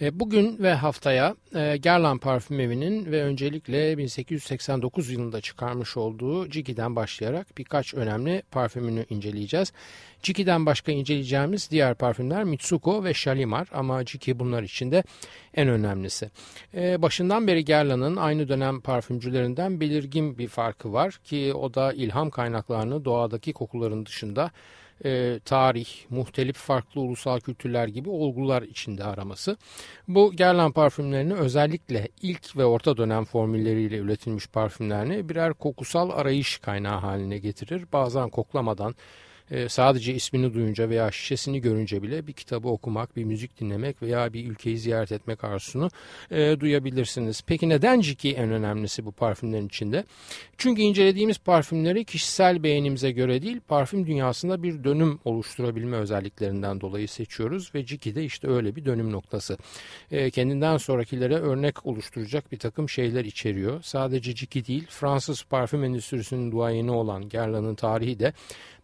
E, bugün ve haftaya e, Guerlain Parfüm Evi'nin ve öncelikle 1889 yılında çıkarmış olduğu Jiki'den başlayarak birkaç önemli parfümünü inceleyeceğiz. Jiki'den başka inceleyeceğimiz diğer parfümler Mitsuko ve Shalimar ama Jiki bunlar içinde en önemlisi. E, başından beri Guerlain'ın aynı dönem parfümcülerinden belirgin bir farkı var ki o da ilham kaynaklarını doğadaki kokuların dışında e, tarih, muhtelif farklı ulusal kültürler gibi olgular içinde araması. Bu Guerlain parfümlerini özellikle ilk ve orta dönem formülleriyle üretilmiş parfümlerini birer kokusal arayış kaynağı haline getirir. Bazen koklamadan e, sadece ismini duyunca veya şişesini görünce bile bir kitabı okumak, bir müzik dinlemek veya bir ülkeyi ziyaret etmek arzusunu e, duyabilirsiniz. Peki neden Ciki en önemlisi bu parfümlerin içinde? Çünkü incelediğimiz parfümleri kişisel beğenimize göre değil, parfüm dünyasında bir dönüm oluşturabilme özelliklerinden dolayı seçiyoruz ve Ciki de işte öyle bir dönüm noktası. E, kendinden sonrakilere örnek oluşturacak bir takım şeyler içeriyor. Sadece Ciki değil, Fransız parfüm endüstrisinin duayeni olan Guerlain'ın tarihi de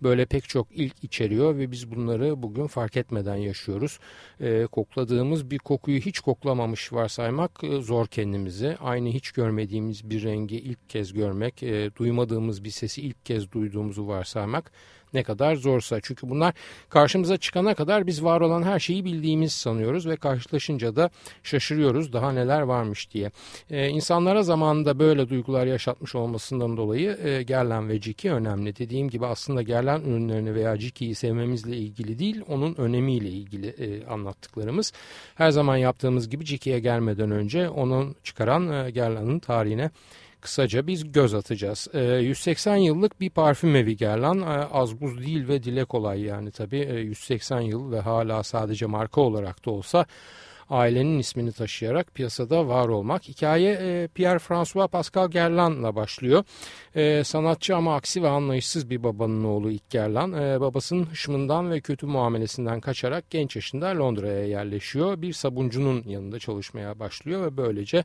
böyle pek çok ilk içeriyor ve biz bunları bugün fark etmeden yaşıyoruz. E, kokladığımız bir kokuyu hiç koklamamış varsaymak e, zor kendimizi. Aynı hiç görmediğimiz bir rengi ilk kez görmek, e, duymadığımız bir sesi ilk kez duyduğumuzu varsaymak ne kadar zorsa. Çünkü bunlar karşımıza çıkana kadar biz var olan her şeyi bildiğimiz sanıyoruz ve karşılaşınca da şaşırıyoruz daha neler varmış diye. Ee, insanlara zamanında böyle duygular yaşatmış olmasından dolayı e, Gerlen ve Ciki önemli. Dediğim gibi aslında Gerlen ürünlerini veya Ciki'yi sevmemizle ilgili değil onun önemiyle ilgili e, anlattıklarımız. Her zaman yaptığımız gibi Ciki'ye gelmeden önce onun çıkaran e, Gerlen'in tarihine kısaca biz göz atacağız. E, ee, 180 yıllık bir parfüm evi Gerlan. E, az buz değil ve dile kolay yani tabii. E, 180 yıl ve hala sadece marka olarak da olsa ailenin ismini taşıyarak piyasada var olmak. Hikaye e, Pierre-François Pascal Gerland'la başlıyor. Sanatçı ama aksi ve anlayışsız bir babanın oğlu ilk Gerland. E, babasının hışmından ve kötü muamelesinden kaçarak genç yaşında Londra'ya yerleşiyor. Bir sabuncunun yanında çalışmaya başlıyor ve böylece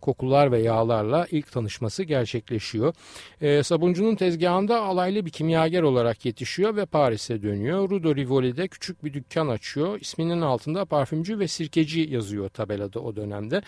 kokular ve yağlarla ilk tanışması gerçekleşiyor. E, sabuncunun tezgahında alaylı bir kimyager olarak yetişiyor ve Paris'e dönüyor. Rue de Rivoli'de küçük bir dükkan açıyor. İsminin altında parfümcü ve sirkeci yazıyor tabelada o dönemde.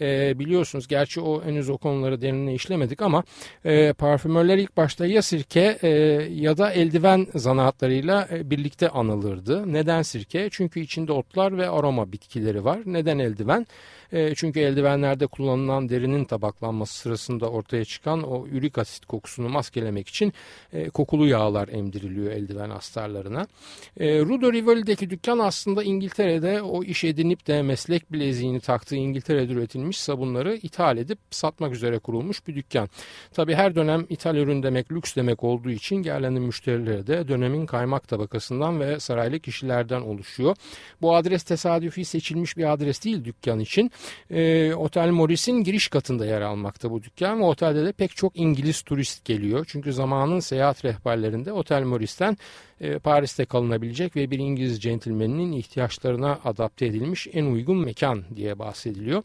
E, biliyorsunuz gerçi o henüz o konuları derinle işlemedik ama e, parfümörler ilk başta ya sirke e, ya da eldiven zanaatlarıyla e, birlikte anılırdı. Neden sirke? Çünkü içinde otlar ve aroma bitkileri var. Neden eldiven? E, çünkü eldivenlerde kullanılan derinin tabaklanması sırasında ortaya çıkan o ürik asit kokusunu maskelemek için e, kokulu yağlar emdiriliyor eldiven astarlarına. E, Rudo Rivoli'deki dükkan aslında İngiltere'de o iş edinip de meslek bileziğini taktığı İngiltere'de üretilmiş sabunları ithal edip satmak üzere kurulmuş bir dükkan. Tabi her dönem ithal ürün demek lüks demek olduğu için gelen müşterileri de dönemin kaymak tabakasından ve saraylı kişilerden oluşuyor. Bu adres tesadüfi seçilmiş bir adres değil dükkan için. E, Otel Morris'in giriş katında yer almakta bu dükkan ve otelde de pek çok İngiliz turist geliyor. Çünkü zamanın seyahat rehberlerinde Otel Morris'ten e, Paris'te kalınabilecek ve bir İngiliz centilmeninin ihtiyaçlarına adapte edilmiş en uygun mekan diye bahsediliyor.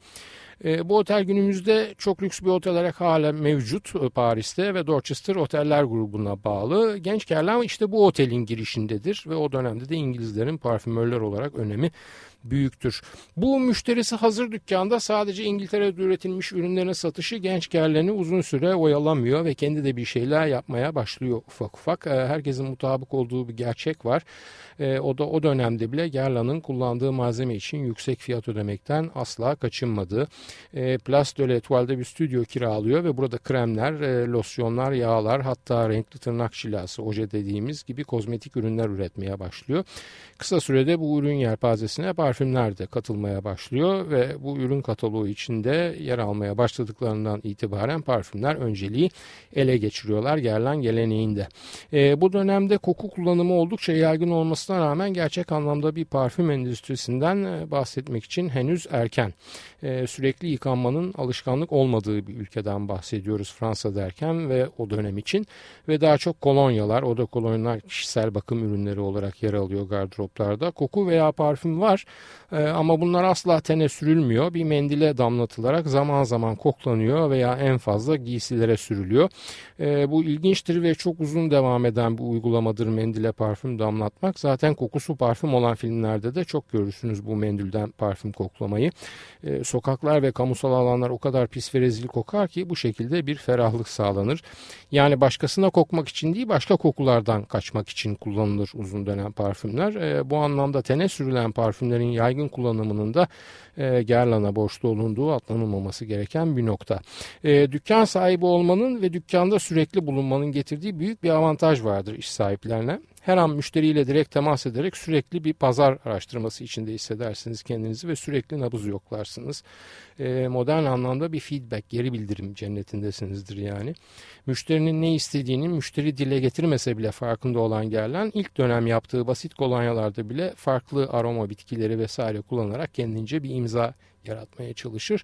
E, bu otel günümüzde çok lüks bir otel olarak hala mevcut e, Paris'te ve Dorchester Oteller grubuna bağlı. Genç Kerlem işte bu otelin girişindedir ve o dönemde de İngilizlerin parfümörler olarak önemi büyüktür. Bu müşterisi hazır dükkanda sadece İngiltere'de üretilmiş ürünlerin satışı genç gençkerlerini uzun süre oyalamıyor ve kendi de bir şeyler yapmaya başlıyor ufak ufak. Ee, herkesin mutabık olduğu bir gerçek var. Ee, o da o dönemde bile Gerlan'ın kullandığı malzeme için yüksek fiyat ödemekten asla kaçınmadı. E, Place de l'Etoile'de bir stüdyo kiralıyor ve burada kremler, e, losyonlar, yağlar hatta renkli tırnak çilası, oje dediğimiz gibi kozmetik ürünler üretmeye başlıyor. Kısa sürede bu ürün yelpazesine par parfümler de katılmaya başlıyor ve bu ürün kataloğu içinde yer almaya başladıklarından itibaren parfümler önceliği ele geçiriyorlar Gerlan geleneğinde. E, bu dönemde koku kullanımı oldukça yaygın olmasına rağmen gerçek anlamda bir parfüm endüstrisinden e, bahsetmek için henüz erken. E, sürekli yıkanmanın alışkanlık olmadığı bir ülkeden bahsediyoruz Fransa derken ve o dönem için ve daha çok kolonyalar, oda kolonyalar kişisel bakım ürünleri olarak yer alıyor gardıroplarda. Koku veya parfüm var e, ama bunlar asla tene sürülmüyor. Bir mendile damlatılarak zaman zaman koklanıyor veya en fazla giysilere sürülüyor. E, bu ilginçtir ve çok uzun devam eden bir uygulamadır mendile parfüm damlatmak. Zaten kokusu parfüm olan filmlerde de çok görürsünüz bu mendilden parfüm koklamayı. E, sokaklar ve kamusal alanlar o kadar pis ve rezil kokar ki bu şekilde bir ferahlık sağlanır. Yani başkasına kokmak için değil başka kokulardan kaçmak için kullanılır uzun dönem parfümler. Bu anlamda tene sürülen parfümlerin yaygın kullanımının da e, Gerlan'a borçlu olunduğu atlanılmaması gereken bir nokta. E, dükkan sahibi olmanın ve dükkanda sürekli bulunmanın getirdiği büyük bir avantaj vardır iş sahiplerine her an müşteriyle direkt temas ederek sürekli bir pazar araştırması içinde hissedersiniz kendinizi ve sürekli nabız yoklarsınız. E, modern anlamda bir feedback, geri bildirim cennetindesinizdir yani. Müşterinin ne istediğini müşteri dile getirmese bile farkında olan Gerlen ilk dönem yaptığı basit kolonyalarda bile farklı aroma bitkileri vesaire kullanarak kendince bir imza yaratmaya çalışır.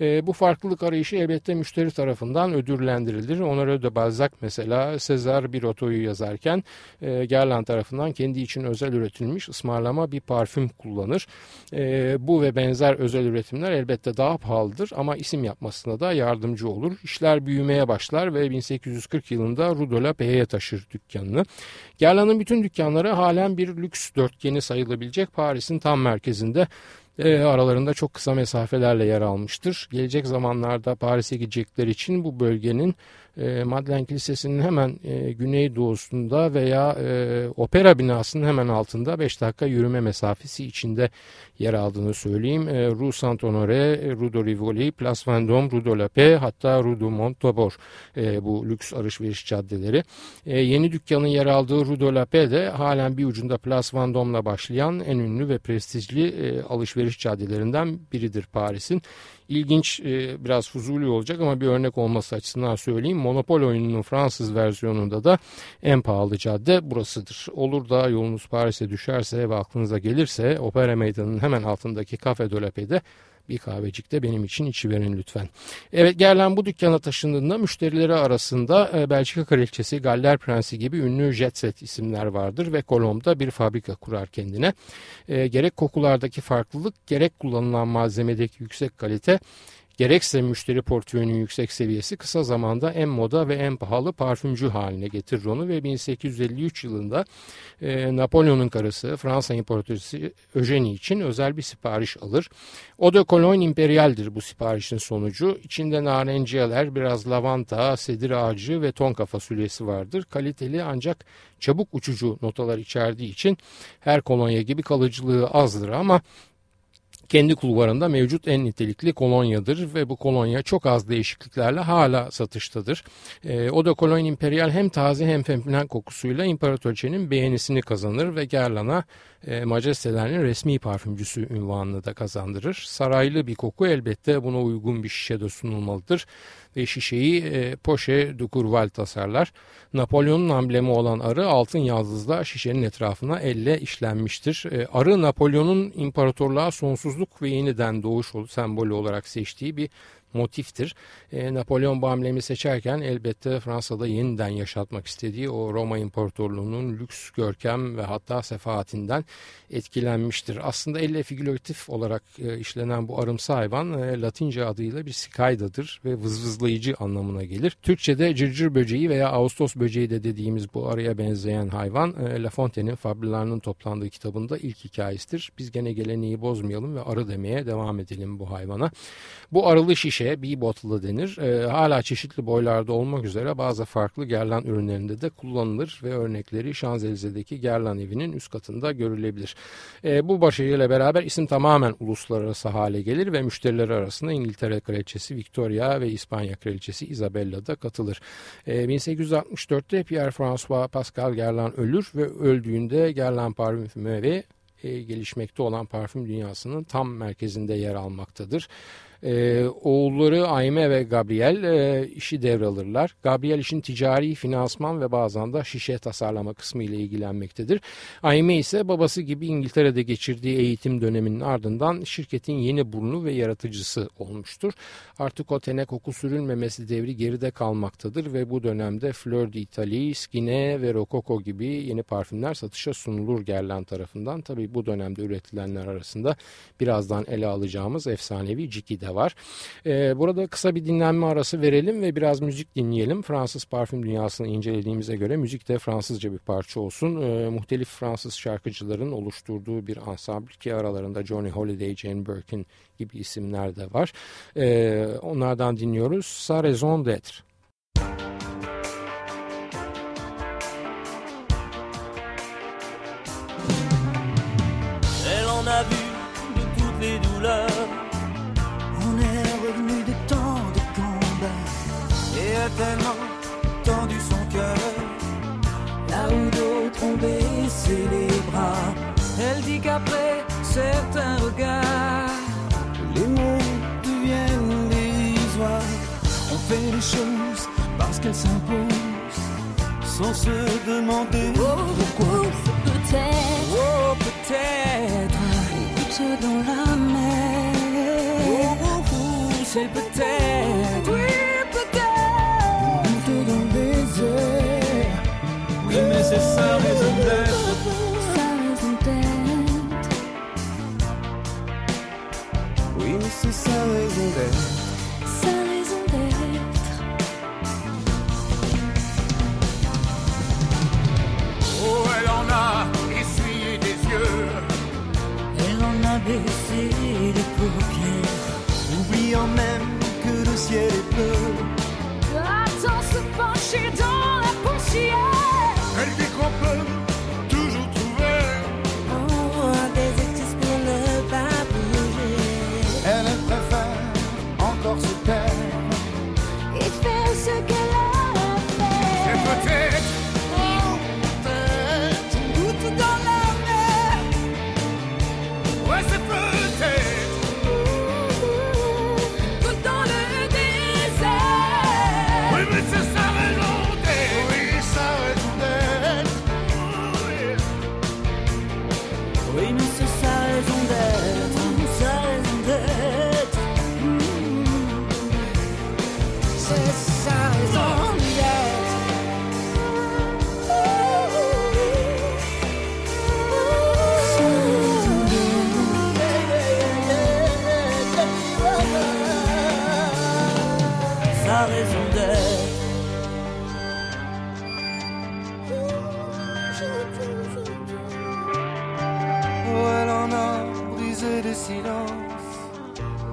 E, bu farklılık arayışı elbette müşteri tarafından ödüllendirilir. Honoré de Balzac mesela Sezar Birotto'yu yazarken e, Gerland tarafından kendi için özel üretilmiş ısmarlama bir parfüm kullanır. E, bu ve benzer özel üretimler elbette daha pahalıdır ama isim yapmasına da yardımcı olur. İşler büyümeye başlar ve 1840 yılında Rue de la Paix'e taşır dükkanını. Gerland'ın bütün dükkanları halen bir lüks dörtgeni sayılabilecek Paris'in tam merkezinde e, aralarında çok kısa mesafelerle yer almıştır. Gelecek zamanlarda Paris'e gidecekler için bu bölgenin e, Madeleine Kilisesi'nin hemen e, güneydoğusunda veya e, opera binasının hemen altında 5 dakika yürüme mesafesi içinde yer aldığını söyleyeyim. E, Rue Saint-Honoré, Rue de Rivoli, Place Vendôme, Rue de la Paix hatta Rue de Montaubourg e, bu lüks alışveriş caddeleri. E, yeni dükkanın yer aldığı Rue de la Paix de halen bir ucunda Place Vendôme'la başlayan en ünlü ve prestijli e, alışveriş caddelerinden biridir Paris'in ilginç e, biraz fuzuli olacak ama bir örnek olması açısından söyleyeyim. Monopol oyununun Fransız versiyonunda da en pahalı cadde burasıdır. Olur da yolunuz Paris'e düşerse ve aklınıza gelirse Opera Meydanı'nın hemen altındaki Cafe de la Paix'de bir kahvecikte benim için içi verin lütfen. Evet Gerlen bu dükkana taşındığında müşterileri arasında e, Belçika Kraliçesi, Galler Prensi gibi ünlü jet set isimler vardır ve Kolom'da bir fabrika kurar kendine. E, gerek kokulardaki farklılık gerek kullanılan malzemedeki yüksek kalite gerekse müşteri portföyünün yüksek seviyesi kısa zamanda en moda ve en pahalı parfümcü haline getirir onu ve 1853 yılında e, Napolyon'un karısı Fransa İmparatoriçesi Eugenie için özel bir sipariş alır. O da Cologne Imperial'dir bu siparişin sonucu. İçinde narenciyeler, biraz lavanta, sedir ağacı ve tonka fasulyesi vardır. Kaliteli ancak çabuk uçucu notalar içerdiği için her kolonya gibi kalıcılığı azdır ama kendi kulvarında mevcut en nitelikli kolonyadır ve bu kolonya çok az değişikliklerle hala satıştadır. E, o da Cologne Imperial hem taze hem feminen kokusuyla imparatoriçenin beğenisini kazanır ve Gerlan'a e, majestelerinin resmi parfümcüsü ünvanını da kazandırır. Saraylı bir koku elbette buna uygun bir şişede sunulmalıdır ve şişeyi e, Poche de Courval tasarlar. Napolyon'un amblemi olan arı altın yaldızla şişenin etrafına elle işlenmiştir. E, arı Napolyon'un imparatorluğa sonsuzluk ve yeniden doğuş sembolü olarak seçtiği bir motiftir. E, Napolyon bu hamlemi seçerken elbette Fransa'da yeniden yaşatmak istediği o Roma İmparatorluğu'nun lüks, görkem ve hatta sefaatinden etkilenmiştir. Aslında elle figüratif olarak e, işlenen bu arımsı hayvan e, Latince adıyla bir sikaydadır ve vızvızlayıcı anlamına gelir. Türkçe'de cırcır böceği veya Ağustos böceği de dediğimiz bu arıya benzeyen hayvan e, La Fontaine'in Fablilarının toplandığı kitabında ilk hikayesidir. Biz gene geleneği bozmayalım ve arı demeye devam edelim bu hayvana. Bu arılı şişe şişe bee bottle'ı denir. E, hala çeşitli boylarda olmak üzere bazı farklı Gerlan ürünlerinde de kullanılır ve örnekleri Şanzelize'deki Gerlan evinin üst katında görülebilir. E, bu başarıyla beraber isim tamamen uluslararası hale gelir ve müşteriler arasında İngiltere Kraliçesi Victoria ve İspanya Kraliçesi Isabella da katılır. E, 1864'te Pierre François Pascal Gerlan ölür ve öldüğünde Gerlan parfümü ve e, gelişmekte olan parfüm dünyasının tam merkezinde yer almaktadır. E, oğulları Ayme ve Gabriel e, işi devralırlar. Gabriel işin ticari, finansman ve bazen de şişe tasarlama kısmı ile ilgilenmektedir. Ayme ise babası gibi İngiltere'de geçirdiği eğitim döneminin ardından şirketin yeni burnu ve yaratıcısı olmuştur. Artık o tene koku sürülmemesi devri geride kalmaktadır ve bu dönemde Fleur d'Italie, Skine ve Rococo gibi yeni parfümler satışa sunulur Gerlan tarafından. Tabi bu dönemde üretilenler arasında birazdan ele alacağımız efsanevi Ciki de var. Ee, burada kısa bir dinlenme arası verelim ve biraz müzik dinleyelim. Fransız parfüm dünyasını incelediğimize göre müzik de Fransızca bir parça olsun. Ee, muhtelif Fransız şarkıcıların oluşturduğu bir ansambl ki aralarında Johnny Holiday, Jane Birkin gibi isimler de var. Ee, onlardan dinliyoruz. Sa raison d'être. Qu'après certains regards, Les mots deviennent dérisoires. On fait les choses parce qu'elles s'imposent. Sans se demander pourquoi. Raison d'être. Oh, elle en a brisé des silences.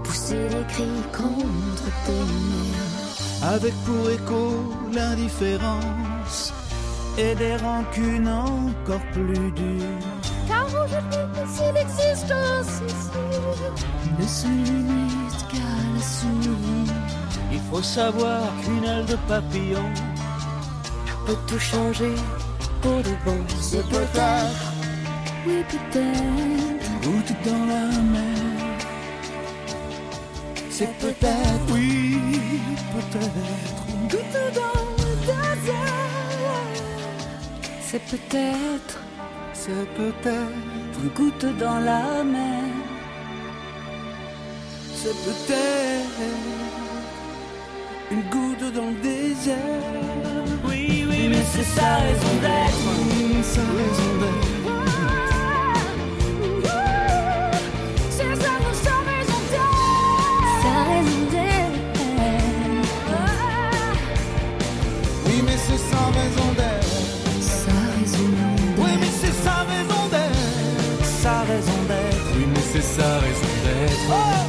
Pousser les cris contre tes murs. Avec pour écho l'indifférence et des rancunes encore plus dures. Car aujourd'hui, s'il existe aussi ne se limite qu'à la survie. Il faut savoir qu'une aile de papillon Peut tout changer pour de bon. c'est peut-être Oui, peut-être. goutte dans la mer. C'est peut-être, oui, peut-être. Goutte dans le désert. C'est peut-être C'est peut-être, goutte dans la mer. c'est peut-être une goutte dans le désert. Oui, oui, mais c'est sa raison d'être. Sa raison d'être. C'est ça, nous sommes raison d'être. Sa raison d'être. Oui, mais c'est sa raison d'être. Sa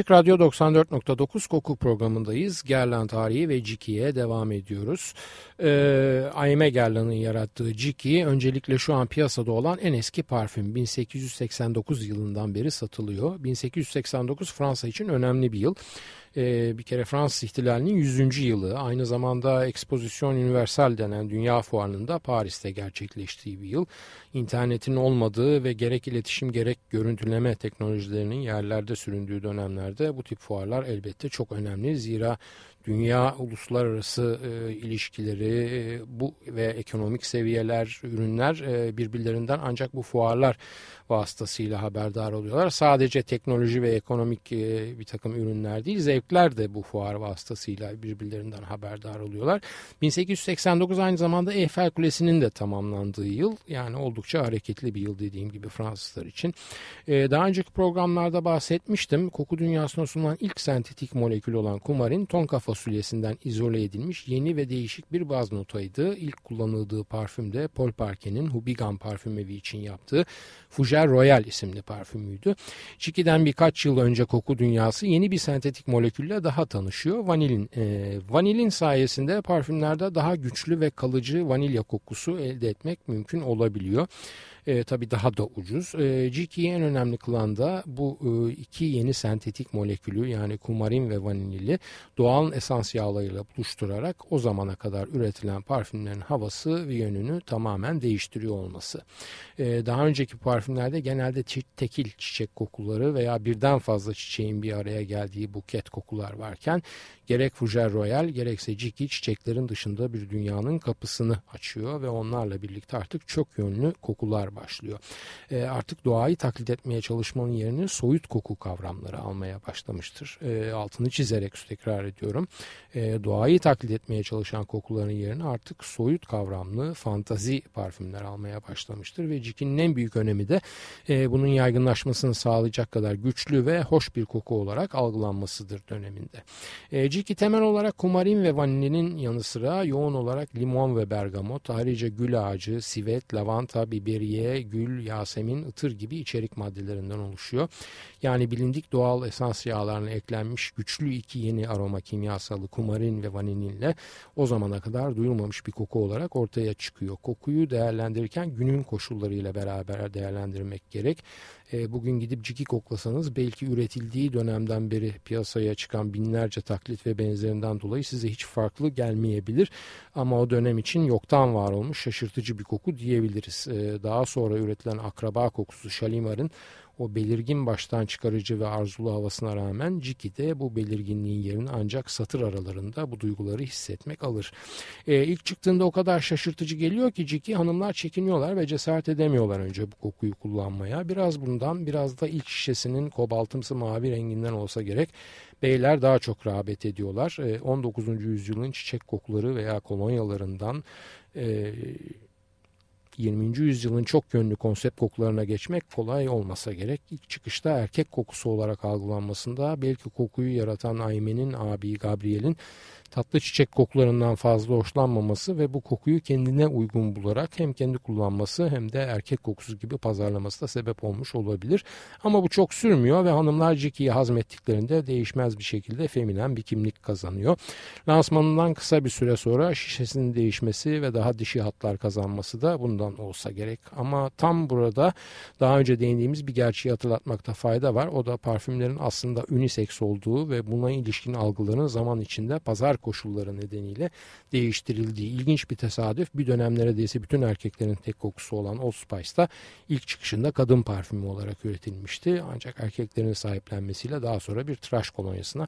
Açık Radyo 94.9 Koku programındayız. Gerlan tarihi ve Ciki'ye devam ediyoruz. Ee, Aime Gerlan'ın yarattığı Ciki öncelikle şu an piyasada olan en eski parfüm. 1889 yılından beri satılıyor. 1889 Fransa için önemli bir yıl e, bir kere Fransız ihtilalinin 100. yılı aynı zamanda Expozisyon Universal denen dünya fuarında Paris'te gerçekleştiği bir yıl. İnternetin olmadığı ve gerek iletişim gerek görüntüleme teknolojilerinin yerlerde süründüğü dönemlerde bu tip fuarlar elbette çok önemli. Zira dünya uluslararası e, ilişkileri e, bu ve ekonomik seviyeler, ürünler e, birbirlerinden ancak bu fuarlar vasıtasıyla haberdar oluyorlar. Sadece teknoloji ve ekonomik e, bir takım ürünler değil, zevkler de bu fuar vasıtasıyla birbirlerinden haberdar oluyorlar. 1889 aynı zamanda Eiffel Kulesi'nin de tamamlandığı yıl. Yani oldukça hareketli bir yıl dediğim gibi Fransızlar için. E, daha önceki programlarda bahsetmiştim. Koku dünyasına sunulan ilk sentetik molekül olan kumarin tonka fasulyesinden izole edilmiş yeni ve değişik bir baz notaydı. İlk kullanıldığı parfüm de Paul Parquet'in Hubigan parfümevi için yaptığı Fougère Royal isimli parfümüydü. Chiki'den birkaç yıl önce koku dünyası yeni bir sentetik molekülle daha tanışıyor. Vanilin. E, vanilin sayesinde parfümlerde daha güçlü ve kalıcı vanilya kokusu elde etmek mümkün olabiliyor. E, tabii daha da ucuz. E, GK'yi en önemli kılan da bu e, iki yeni sentetik molekülü yani kumarin ve vanilili doğal esans yağlarıyla buluşturarak o zamana kadar üretilen parfümlerin havası ve yönünü tamamen değiştiriyor olması. E, daha önceki parfümlerde genelde tekil çiçek kokuları veya birden fazla çiçeğin bir araya geldiği buket kokular varken gerek Fougère Royal gerekse Ciki çiçeklerin dışında bir dünyanın kapısını açıyor ve onlarla birlikte artık çok yönlü kokular başlıyor. E, artık doğayı taklit etmeye çalışmanın yerini soyut koku kavramları almaya başlamıştır. E, altını çizerek tekrar ediyorum. E, doğayı taklit etmeye çalışan kokuların yerini artık soyut kavramlı fantazi parfümler almaya başlamıştır ve Ciki'nin en büyük önemi de e, bunun yaygınlaşmasını sağlayacak kadar güçlü ve hoş bir koku olarak algılanmasıdır döneminde. E, Ciki temel olarak kumarin ve vanilinin yanı sıra yoğun olarak limon ve bergamot, ayrıca gül ağacı, sivet, lavanta, biberiye, gül, yasemin, ıtır gibi içerik maddelerinden oluşuyor. Yani bilindik doğal esans yağlarına eklenmiş güçlü iki yeni aroma kimyasalı kumarin ve vanilinle o zamana kadar duyulmamış bir koku olarak ortaya çıkıyor. Kokuyu değerlendirirken günün koşullarıyla beraber değerlendirmek gerek. E, bugün gidip ciki koklasanız belki üretildiği dönemden beri piyasaya çıkan binlerce taklit ve benzerinden dolayı size hiç farklı gelmeyebilir. Ama o dönem için yoktan var olmuş şaşırtıcı bir koku diyebiliriz. E, daha sonra üretilen akraba kokusu Şalimar'ın o belirgin baştan çıkarıcı ve arzulu havasına rağmen Ciki'de bu belirginliğin yerini ancak satır aralarında bu duyguları hissetmek alır. E, ilk çıktığında o kadar şaşırtıcı geliyor ki Ciki hanımlar çekiniyorlar ve cesaret edemiyorlar önce bu kokuyu kullanmaya. Biraz bundan biraz da ilk şişesinin kobaltımsı mavi renginden olsa gerek beyler daha çok rağbet ediyorlar. E, 19. yüzyılın çiçek kokuları veya kolonyalarından e, 20. yüzyılın çok yönlü konsept kokularına geçmek kolay olmasa gerek. İlk çıkışta erkek kokusu olarak algılanmasında belki kokuyu yaratan Aymen'in abi Gabriel'in tatlı çiçek kokularından fazla hoşlanmaması ve bu kokuyu kendine uygun bularak hem kendi kullanması hem de erkek kokusu gibi pazarlaması da sebep olmuş olabilir. Ama bu çok sürmüyor ve hanımlar Jiki'yi hazmettiklerinde değişmez bir şekilde feminen bir kimlik kazanıyor. Lansmanından kısa bir süre sonra şişesinin değişmesi ve daha dişi hatlar kazanması da bundan olsa gerek. Ama tam burada daha önce değindiğimiz bir gerçeği hatırlatmakta fayda var. O da parfümlerin aslında unisex olduğu ve buna ilişkin algıların zaman içinde pazar koşulları nedeniyle değiştirildiği ilginç bir tesadüf. Bir dönem neredeyse bütün erkeklerin tek kokusu olan Old Spice'da ilk çıkışında kadın parfümü olarak üretilmişti. Ancak erkeklerin sahiplenmesiyle daha sonra bir tıraş kolonyasına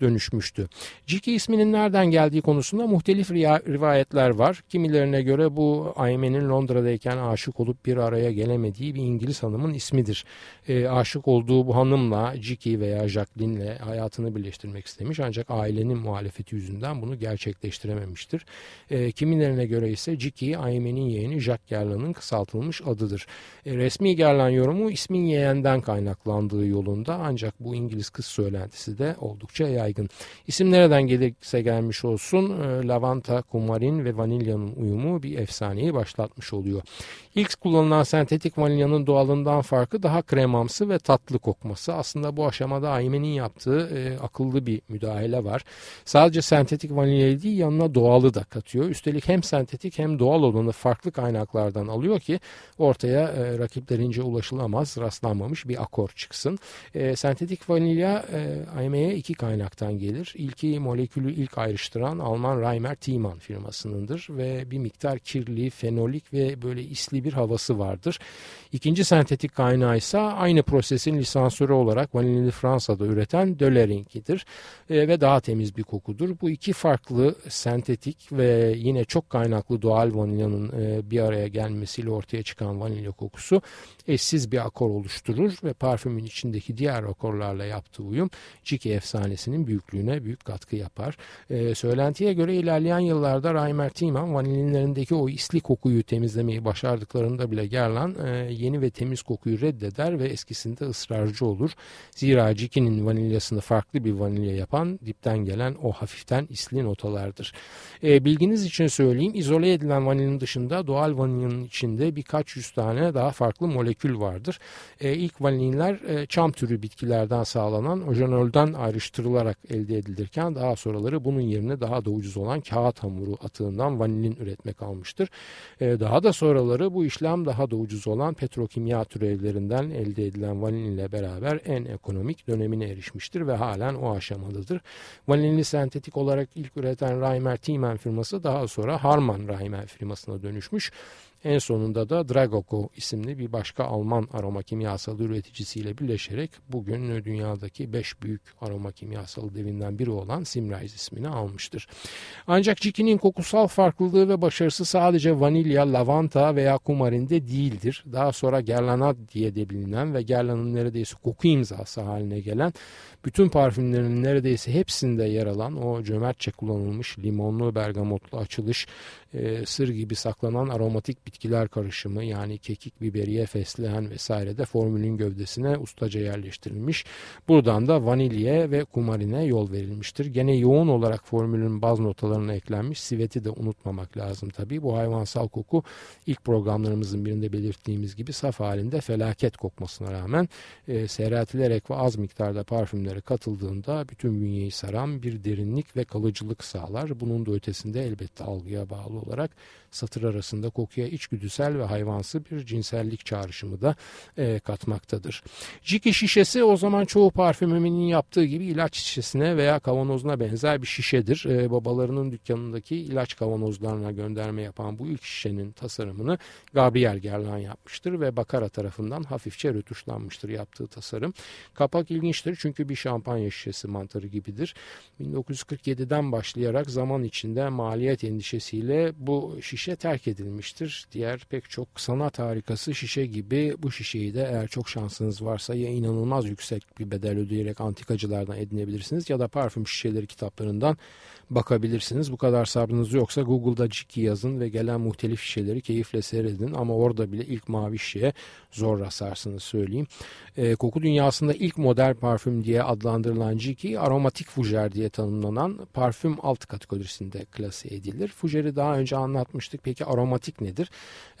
dönüşmüştü. Ciki isminin nereden geldiği konusunda muhtelif rivayetler var. Kimilerine göre bu Aymen'in Londra'dayken aşık olup bir araya gelemediği bir İngiliz hanımın ismidir. E, aşık olduğu bu hanımla Ciki veya Jacqueline'le hayatını birleştirmek istemiş ancak ailenin muhalefeti yüzünden bunu gerçekleştirememiştir. E, kimilerine göre ise Jiki, Aymen'in yeğeni Jacques Gerland'ın kısaltılmış adıdır. E, resmi Gerland yorumu ismin yeğenden kaynaklandığı yolunda ancak bu İngiliz kız söylentisi de oldukça yaygın. İsim nereden gelirse gelmiş olsun e, lavanta, kumarin ve vanilyanın uyumu bir efsaneyi başlatmış oluyor. İlk kullanılan sentetik vanilyanın doğalından farkı daha kremamsı ve tatlı kokması. Aslında bu aşamada Aymen'in yaptığı e, akıllı bir müdahale var. Sadece sentetik vanilya değil yanına doğalı da katıyor. Üstelik hem sentetik hem doğal olanı farklı kaynaklardan alıyor ki ortaya e, rakiplerince ulaşılamaz, rastlanmamış bir akor çıksın. E, sentetik vanilya e, Aymen'e iki kaynaktan gelir. İlki molekülü ilk ayrıştıran Alman Reimer Tiemann firmasınındır ve bir miktar kirli, fenolik ve böyle isli bir havası vardır. İkinci sentetik kaynağı ise aynı prosesin lisansörü olarak vanilini Fransa'da üreten Döleringi'dir e, ve daha temiz bir kokudur. Bu iki farklı sentetik ve yine çok kaynaklı doğal vanilyanın e, bir araya gelmesiyle ortaya çıkan vanilya kokusu eşsiz bir akor oluşturur ve parfümün içindeki diğer akorlarla yaptığı uyum Ciki efsanesinin büyüklüğüne büyük katkı yapar. E, söylentiye göre ilerleyen yıllarda Reimer Tiemann vanilinlerindeki o isli kokuyu temizlemeyi başardıklarında bile Gerlan e, yeni ve temiz kokuyu reddeder ve eskisinde ısrarcı olur. Zira Ciki'nin vanilyasını farklı bir vanilya yapan dipten gelen o hafiften isli notalardır. E, bilginiz için söyleyeyim izole edilen vanilin dışında doğal vanilyanın içinde birkaç yüz tane daha farklı molekül vardır. E, ilk vanilinler e, çam türü bitkilerden sağlanan ojenolden ayrıştırılarak elde edilirken daha sonraları bunun yerine daha da ucuz olan kağıt hamuru atığından vanilin üretmek almıştır. Daha da sonraları bu işlem daha da ucuz olan petrokimya türevlerinden elde edilen vanilin ile beraber en ekonomik dönemine erişmiştir ve halen o aşamadadır. Vanilini sentetik olarak ilk üreten Reimer Tiemann firması daha sonra Harman Reimer firmasına dönüşmüş. En sonunda da Dragoko isimli bir başka Alman aroma kimyasalı üreticisiyle birleşerek bugün dünyadaki 5 büyük aroma kimyasalı devinden biri olan Simrise ismini almıştır. Ancak Ciki'nin kokusal farklılığı ve başarısı sadece vanilya, lavanta veya kumarinde değildir. Daha sonra Gerlanat diye de bilinen ve Gerlan'ın neredeyse koku imzası haline gelen bütün parfümlerinin neredeyse hepsinde yer alan o cömertçe kullanılmış limonlu bergamotlu açılış, e, sır gibi saklanan aromatik bitkiler karışımı yani kekik, biberiye, fesleğen vesaire de formülün gövdesine ustaca yerleştirilmiş. Buradan da vanilye ve kumarine yol verilmiştir. Gene yoğun olarak formülün baz notalarına eklenmiş siveti de unutmamak lazım tabii. Bu hayvansal koku ilk programlarımızın birinde belirttiğimiz gibi saf halinde felaket kokmasına rağmen e, seyreltilerek ve az miktarda parfümlere katıldığında bütün bünyeyi saran bir derinlik ve kalıcılık sağlar. Bunun da ötesinde elbette algıya bağlı olarak satır arasında kokuya içgüdüsel ve hayvansı bir cinsellik çağrışımı da e, katmaktadır. Ciki şişesi o zaman çoğu parfümümünün yaptığı gibi ilaç şişesine veya kavanozuna benzer bir şişedir. E, babalarının dükkanındaki ilaç kavanozlarına gönderme yapan bu ilk şişenin tasarımını Gabriel Gerlan yapmıştır ve Bakara tarafından hafifçe rötuşlanmıştır yaptığı tasarım. Kapak ilginçtir çünkü bir şampanya şişesi mantarı gibidir. 1947'den başlayarak zaman içinde maliyet endişesiyle bu şişe terk edilmiştir. Diğer pek çok sanat harikası şişe gibi bu şişeyi de eğer çok şansınız varsa ya inanılmaz yüksek bir bedel ödeyerek antikacılardan edinebilirsiniz ya da parfüm şişeleri kitaplarından bakabilirsiniz. Bu kadar sabrınız yoksa Google'da Ciki yazın ve gelen muhtelif şişeleri keyifle seyredin ama orada bile ilk mavi şişeye zor rastlarsınız söyleyeyim. E, koku dünyasında ilk modern parfüm diye adlandırılan Ciki aromatik fujer diye tanımlanan parfüm alt kategorisinde klase edilir. Fujeri daha önce anlatmıştık. Peki aromatik nedir?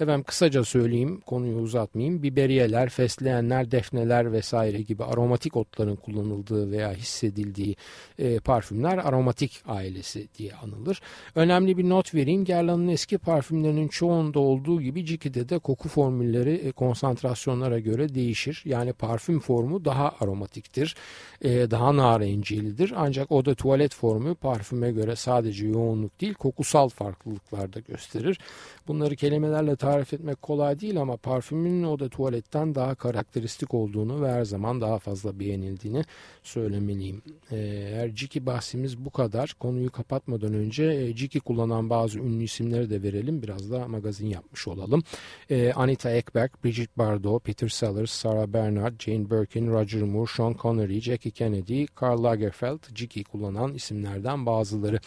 Efendim kısaca söyleyeyim konuyu uzatmayayım. Biberiyeler, fesleğenler, defneler vesaire gibi aromatik otların kullanıldığı veya hissedildiği e, parfümler aromatik ailesi diye anılır. Önemli bir not vereyim. Guerlain'in eski parfümlerinin çoğunda olduğu gibi Ciki'de de koku formülleri e, konsantrasyonlara göre değişir. Yani parfüm formu daha aromatiktir. E, daha narencilidir. Ancak o da tuvalet formu parfüme göre sadece yoğunluk değil kokusal farklılıklar ışıklarda gösterir. Bunları kelimelerle tarif etmek kolay değil ama parfümün o da tuvaletten daha karakteristik olduğunu ve her zaman daha fazla beğenildiğini söylemeliyim. Eğer Ciki bahsimiz bu kadar. Konuyu kapatmadan önce e, Ciki kullanan bazı ünlü isimleri de verelim. Biraz da magazin yapmış olalım. Ee, Anita Ekberg, Bridget Bardot, Peter Sellers, Sarah Bernard, Jane Birkin, Roger Moore, Sean Connery, Jackie Kennedy, Karl Lagerfeld, Ciki kullanan isimlerden bazıları.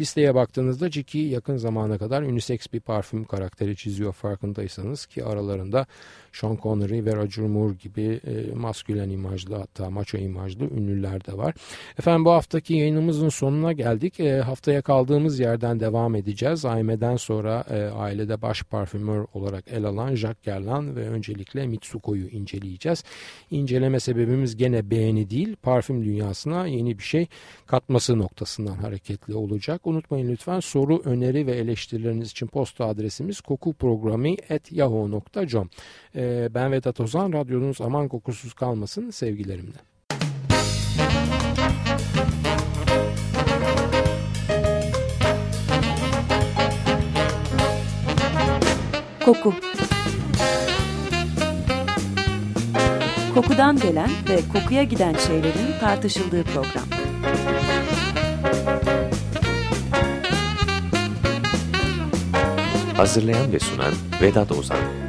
Listeye baktığınızda Ciki yakın zamana kadar unisex bir parfüm karakteri çiziyor farkındaysanız ki aralarında Sean Connery ve Roger Moore gibi e, maskülen imajlı hatta maço imajlı ünlüler de var. Efendim bu haftaki yayınımızın sonuna geldik. E, haftaya kaldığımız yerden devam edeceğiz. AYM'den sonra e, ailede baş parfümör olarak el alan Jacques Guerlain ve öncelikle Mitsuko'yu inceleyeceğiz. İnceleme sebebimiz gene beğeni değil, parfüm dünyasına yeni bir şey katması noktasından hareketli olacak. Unutmayın lütfen soru, öneri ve eleştirileriniz için posta adresimiz kokuprogrami.yahoo.com ee, Ben Vedat Ozan, radyonuz aman kokusuz kalmasın sevgilerimle. Koku Kokudan gelen ve kokuya giden şeylerin tartışıldığı program. Hazırlayan ve sunan Vedat Ozan